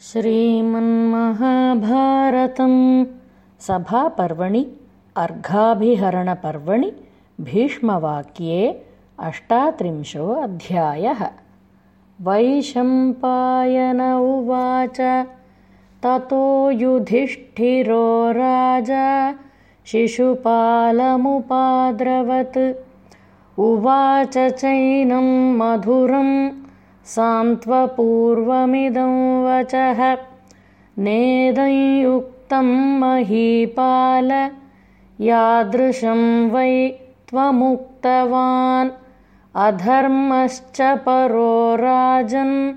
श्रीमन्महाभारतं सभापर्वणि अर्घाभिहरणपर्वणि भीष्मवाक्ये अष्टात्रिंशो अध्यायः वैशम्पायन उवाच ततो युधिष्ठिरो राजा शिशुपालमुपाद्रवत्। उवाच चैनं मधुरम् सान्त्वपूर्वमिदं वचः। नेदयुक्तं महीपाल यादृशं वै त्वमुक्तवान्। अधर्मश्च परो राजन्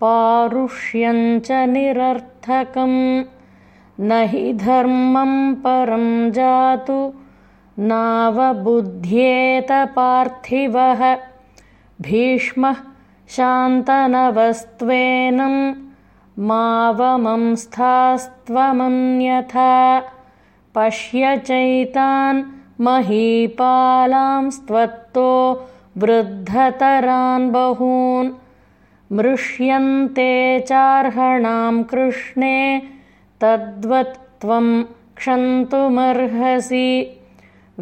पारुष्यञ्च निरर्थकम्। न हि धर्मं परं जातु नावबुध्येत पार्थिवः। भीष्मः शान्तनवस्त्वेनं मावमंस्थास्त्वमन्यथा पश्य चैतान् महीपालांस्त्वत्तो वृद्धतरान् बहून् मृष्यन्ते चार्हणां कृष्णे तद्वत् त्वं क्षन्तुमर्हसि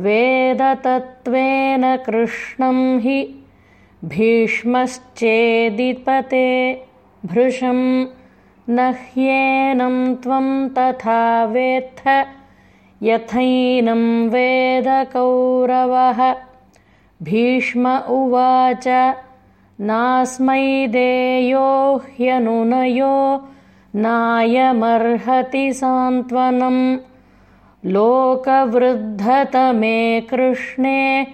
वेदतत्त्वेन कृष्णं हि भीष्मश्चेदिपते भृशं न ह्येनं त्वं तथा वेत्थ यथैनं वेदकौरवः भीष्म उवाच नास्मै देयो ह्यनुनयो नायमर्हति सान्त्वनं। लोकवृद्धतमे कृष्णे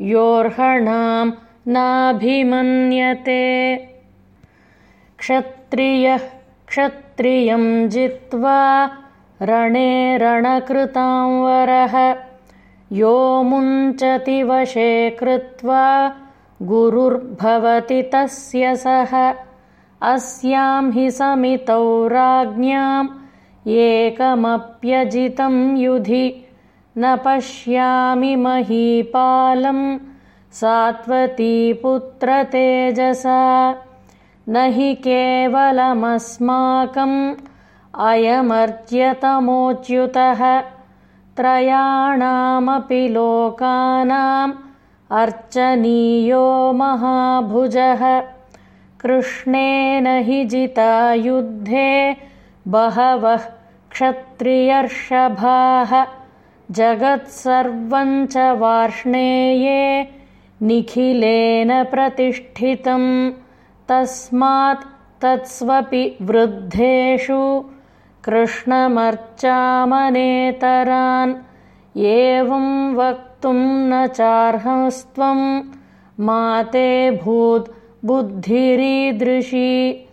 योऽर्हणाम् नाभिमन्यते क्षत्रियः क्षत्रियं जित्वा रणे रणकृतां वरः। यो मुञ्चति वशे कृत्वा गुरुर्भवति तस्य सः अस्यां हि समितौ राज्ञाम् एकमप्यजितं युधि। न पश्यामि महीपालम् सात्वतीपुत्रतेजसा न हि केवलमस्माकम् अयमर्च्यतमोच्युतः त्रयाणामपि लोकानाम् अर्चनीयो महाभुजः। कृष्णेन हि जिता युद्धे बहवः क्षत्रियर्षभाः। जगत्सर्वं च वार्ष्णेये निखिलेन प्रतिष्ठितं। तस्मात् तत्स्वपि वृद्धेषु कृष्णमर्चामनेतरान् एवं वक्तुं न चार्हस्त्वं माते बुद्धिरीदृशी।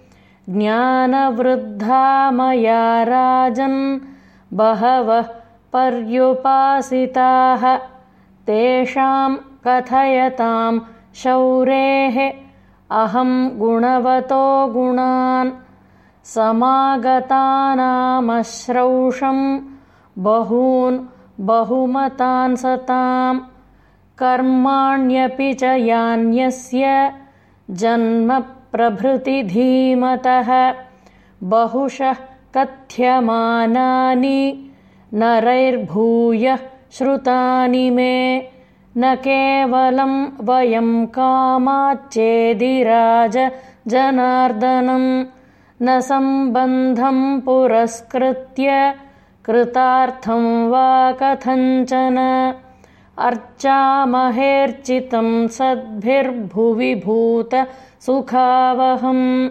ज्ञानवृद्धा मया राजन् बहवः पर्युपासिताः। तेषां कथयतां शौरेः अहं गुणवतो गुणान् समागतानामश्रौषं बहून् बहुमतान् सतां कर्माण्यपि च यान्यस्य जन्मप्रभृतिधीमतः बहुशः कथ्यमानानि नरैर्भूयः श्रुतानि मे न केवलं वयं कामाच्चेदिराज जनार्दनं न सम्बन्धं पुरस्कृत्य कृतार्थं वा कथञ्चन। अर्चामहेर्चितं सद्भिर्भुवि भूतसुखावहम्